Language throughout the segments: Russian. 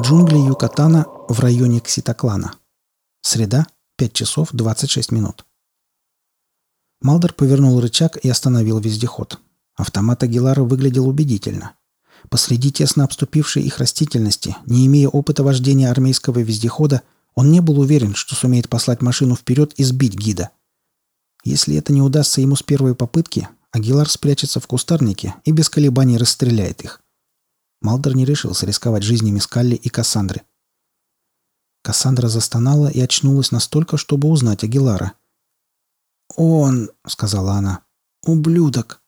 Джунгли Юкатана в районе Кситоклана. Среда, 5 часов 26 минут. Малдер повернул рычаг и остановил вездеход. Автомат Агилара выглядел убедительно. Посреди тесно обступившей их растительности, не имея опыта вождения армейского вездехода, он не был уверен, что сумеет послать машину вперед и сбить гида. Если это не удастся ему с первой попытки, Агилар спрячется в кустарнике и без колебаний расстреляет их. Малдер не решился рисковать жизнями Скалли и Кассандры. Кассандра застонала и очнулась настолько, чтобы узнать Агилара. «Он», — сказала она, — «ублюдок,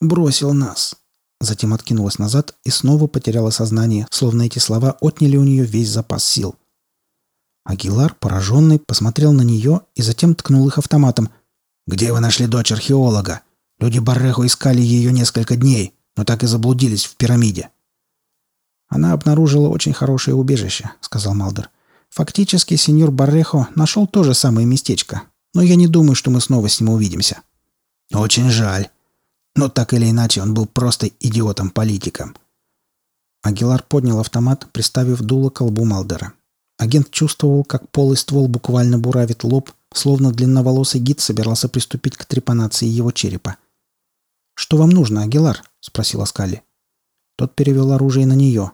бросил нас». Затем откинулась назад и снова потеряла сознание, словно эти слова отняли у нее весь запас сил. Агилар, пораженный, посмотрел на нее и затем ткнул их автоматом. «Где вы нашли дочь археолога? Люди Баррехо искали ее несколько дней, но так и заблудились в пирамиде». «Она обнаружила очень хорошее убежище», — сказал Малдер. «Фактически сеньор Баррехо нашел то же самое местечко, но я не думаю, что мы снова с ним увидимся». «Очень жаль. Но так или иначе он был просто идиотом-политиком». Агилар поднял автомат, приставив дуло к колбу Малдера. Агент чувствовал, как полый ствол буквально буравит лоб, словно длинноволосый гид собирался приступить к трепанации его черепа. «Что вам нужно, Агилар?» — спросила Скалли. Тот перевел оружие на нее.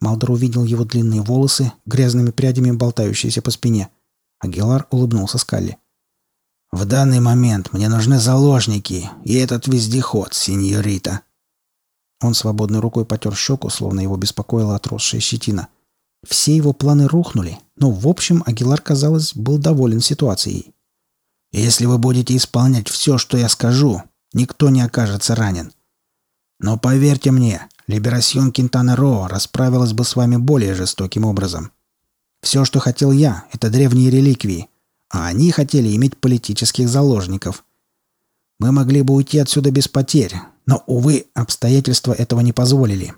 Малдор увидел его длинные волосы, грязными прядями болтающиеся по спине. Агилар улыбнулся Скалли. «В данный момент мне нужны заложники и этот вездеход, сеньорита». Он свободной рукой потер щеку, словно его беспокоила отросшая щетина. Все его планы рухнули, но в общем Агилар, казалось, был доволен ситуацией. «Если вы будете исполнять все, что я скажу, никто не окажется ранен. Но поверьте мне, Либерасьон Кентана Роа расправилась бы с вами более жестоким образом. Все, что хотел я, это древние реликвии, а они хотели иметь политических заложников. Мы могли бы уйти отсюда без потерь, но, увы, обстоятельства этого не позволили.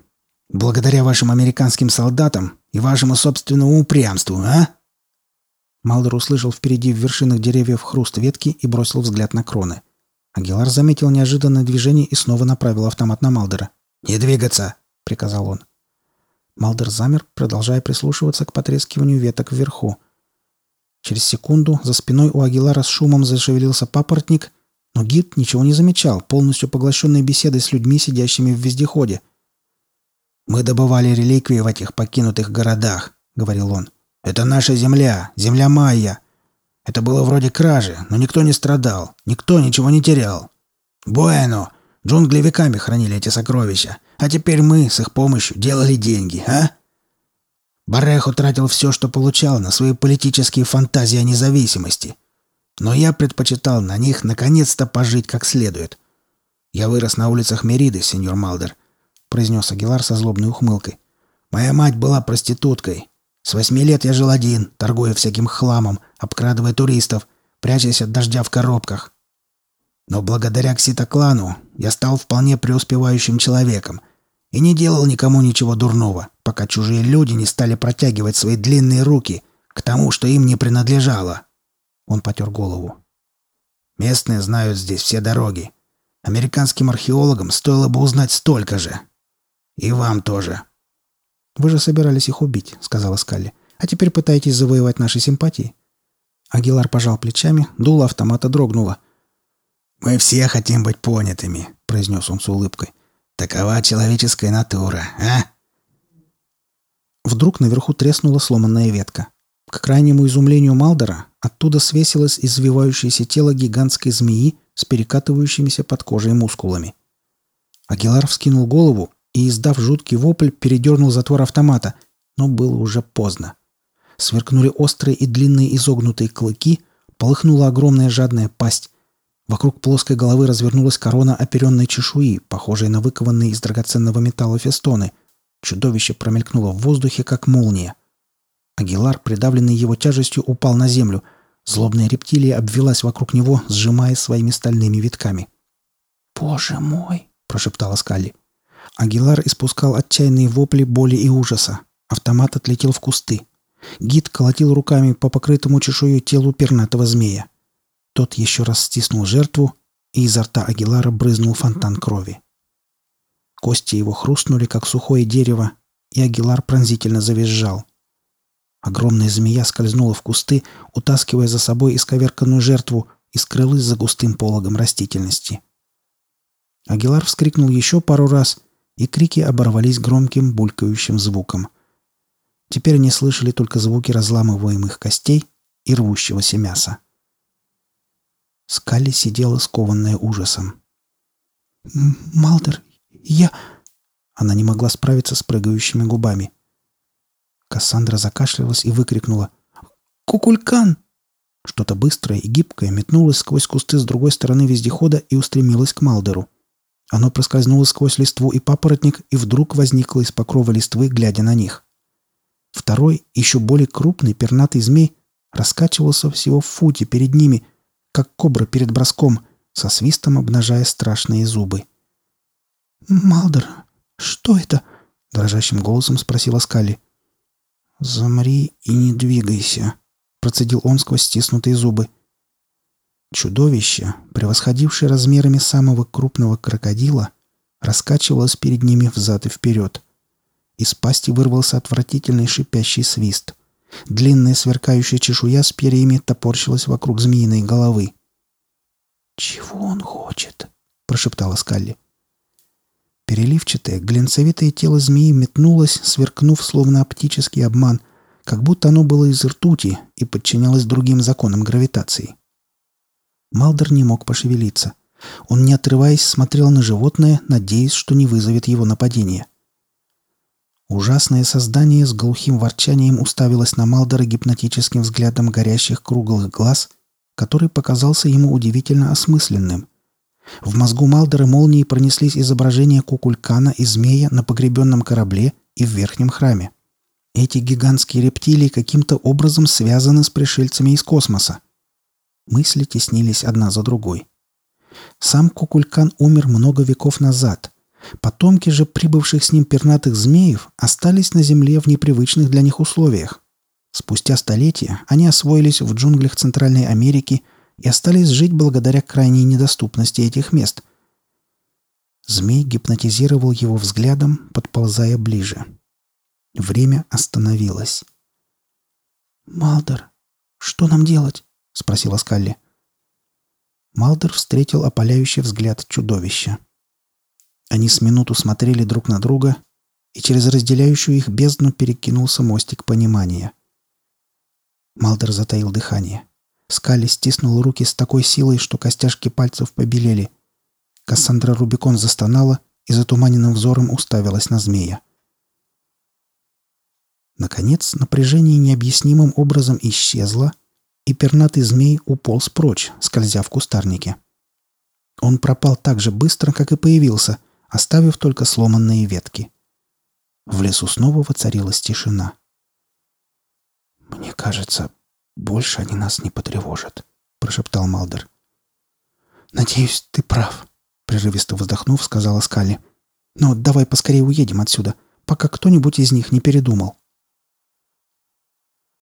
Благодаря вашим американским солдатам и вашему собственному упрямству, а?» Малдер услышал впереди в вершинах деревьев хруст ветки и бросил взгляд на кроны. Агилар заметил неожиданное движение и снова направил автомат на Малдера. «Не двигаться!» — приказал он. Малдер замер, продолжая прислушиваться к потрескиванию веток вверху. Через секунду за спиной у Агилара с шумом зашевелился папоротник, но гид ничего не замечал, полностью поглощенный беседой с людьми, сидящими в вездеходе. «Мы добывали реликвии в этих покинутых городах», — говорил он. «Это наша земля, земля Майя. Это было вроде кражи, но никто не страдал, никто ничего не терял. Буэно! Джунгли веками хранили эти сокровища, а теперь мы с их помощью делали деньги, а? Барехо тратил все, что получал, на свои политические фантазии о независимости. Но я предпочитал на них наконец-то пожить как следует. Я вырос на улицах Мериды, сеньор Малдер, произнес Агилар со злобной ухмылкой. Моя мать была проституткой. С восьми лет я жил один, торгуя всяким хламом, обкрадывая туристов, прячась от дождя в коробках. Но благодаря Кситоклану я стал вполне преуспевающим человеком и не делал никому ничего дурного, пока чужие люди не стали протягивать свои длинные руки к тому, что им не принадлежало. Он потер голову. Местные знают здесь все дороги. Американским археологам стоило бы узнать столько же. И вам тоже. «Вы же собирались их убить», — сказала Скалли. «А теперь пытаетесь завоевать наши симпатии». Агилар пожал плечами, дуло автомата дрогнуло — «Мы все хотим быть понятыми», — произнес он с улыбкой. «Такова человеческая натура, а?» Вдруг наверху треснула сломанная ветка. К крайнему изумлению Малдера оттуда свесилось извивающееся тело гигантской змеи с перекатывающимися под кожей мускулами. Агилар вскинул голову и, издав жуткий вопль, передернул затвор автомата, но было уже поздно. Сверкнули острые и длинные изогнутые клыки, полыхнула огромная жадная пасть, Вокруг плоской головы развернулась корона оперенной чешуи, похожей на выкованные из драгоценного металла фестоны. Чудовище промелькнуло в воздухе, как молния. Агилар, придавленный его тяжестью, упал на землю. Злобная рептилия обвелась вокруг него, сжимая своими стальными витками. «Боже мой!» – прошептала Скалли. Агилар испускал отчаянные вопли боли и ужаса. Автомат отлетел в кусты. Гид колотил руками по покрытому чешую телу пернатого змея. Тот еще раз стиснул жертву, и изо рта Агилара брызнул фонтан крови. Кости его хрустнули, как сухое дерево, и Агилар пронзительно завизжал. Огромная змея скользнула в кусты, утаскивая за собой исковерканную жертву, и скрылась за густым пологом растительности. Агилар вскрикнул еще пару раз, и крики оборвались громким булькающим звуком. Теперь они слышали только звуки разламываемых костей и рвущегося мяса. Скалли сидела скованная ужасом. «Малдер, я...» Она не могла справиться с прыгающими губами. Кассандра закашлялась и выкрикнула. «Кукулькан!» Что-то быстрое и гибкое метнулось сквозь кусты с другой стороны вездехода и устремилось к Малдеру. Оно проскользнуло сквозь листву и папоротник и вдруг возникло из покрова листвы, глядя на них. Второй, еще более крупный пернатый змей раскачивался всего в футе перед ними, как кобра перед броском, со свистом обнажая страшные зубы. «Малдер, что это?» — дрожащим голосом спросила Скалли. «Замри и не двигайся», — процедил он сквозь стиснутые зубы. Чудовище, превосходившее размерами самого крупного крокодила, раскачивалось перед ними взад и вперед. Из пасти вырвался отвратительный шипящий свист. Длинная сверкающая чешуя с перьями топорщилась вокруг змеиной головы. «Чего он хочет?» — прошептала Скалли. Переливчатое, глинцевитое тело змеи метнулось, сверкнув словно оптический обман, как будто оно было из ртути и подчинялось другим законам гравитации. Малдер не мог пошевелиться. Он, не отрываясь, смотрел на животное, надеясь, что не вызовет его нападение. Ужасное создание с глухим ворчанием уставилось на Малдера гипнотическим взглядом горящих круглых глаз, который показался ему удивительно осмысленным. В мозгу Малдера молнией пронеслись изображения кукулькана и змея на погребенном корабле и в верхнем храме. Эти гигантские рептилии каким-то образом связаны с пришельцами из космоса. Мысли теснились одна за другой. Сам кукулькан умер много веков назад, Потомки же прибывших с ним пернатых змеев остались на Земле в непривычных для них условиях. Спустя столетия они освоились в джунглях Центральной Америки и остались жить благодаря крайней недоступности этих мест. Змей гипнотизировал его взглядом, подползая ближе. Время остановилось. «Малдер, что нам делать?» — спросила Скалли. Малдер встретил опаляющий взгляд чудовища. Они с минуту смотрели друг на друга, и через разделяющую их бездну перекинулся мостик понимания. Малдер затаил дыхание. Скали стиснул руки с такой силой, что костяшки пальцев побелели. Кассандра Рубикон застонала и затуманенным взором уставилась на змея. Наконец, напряжение необъяснимым образом исчезло, и пернатый змей уполз прочь, скользя в кустарнике. Он пропал так же быстро, как и появился — оставив только сломанные ветки. В лесу снова воцарилась тишина. «Мне кажется, больше они нас не потревожат», — прошептал Малдер. «Надеюсь, ты прав», — прерывисто вздохнув, сказала Скали. «Но давай поскорее уедем отсюда, пока кто-нибудь из них не передумал».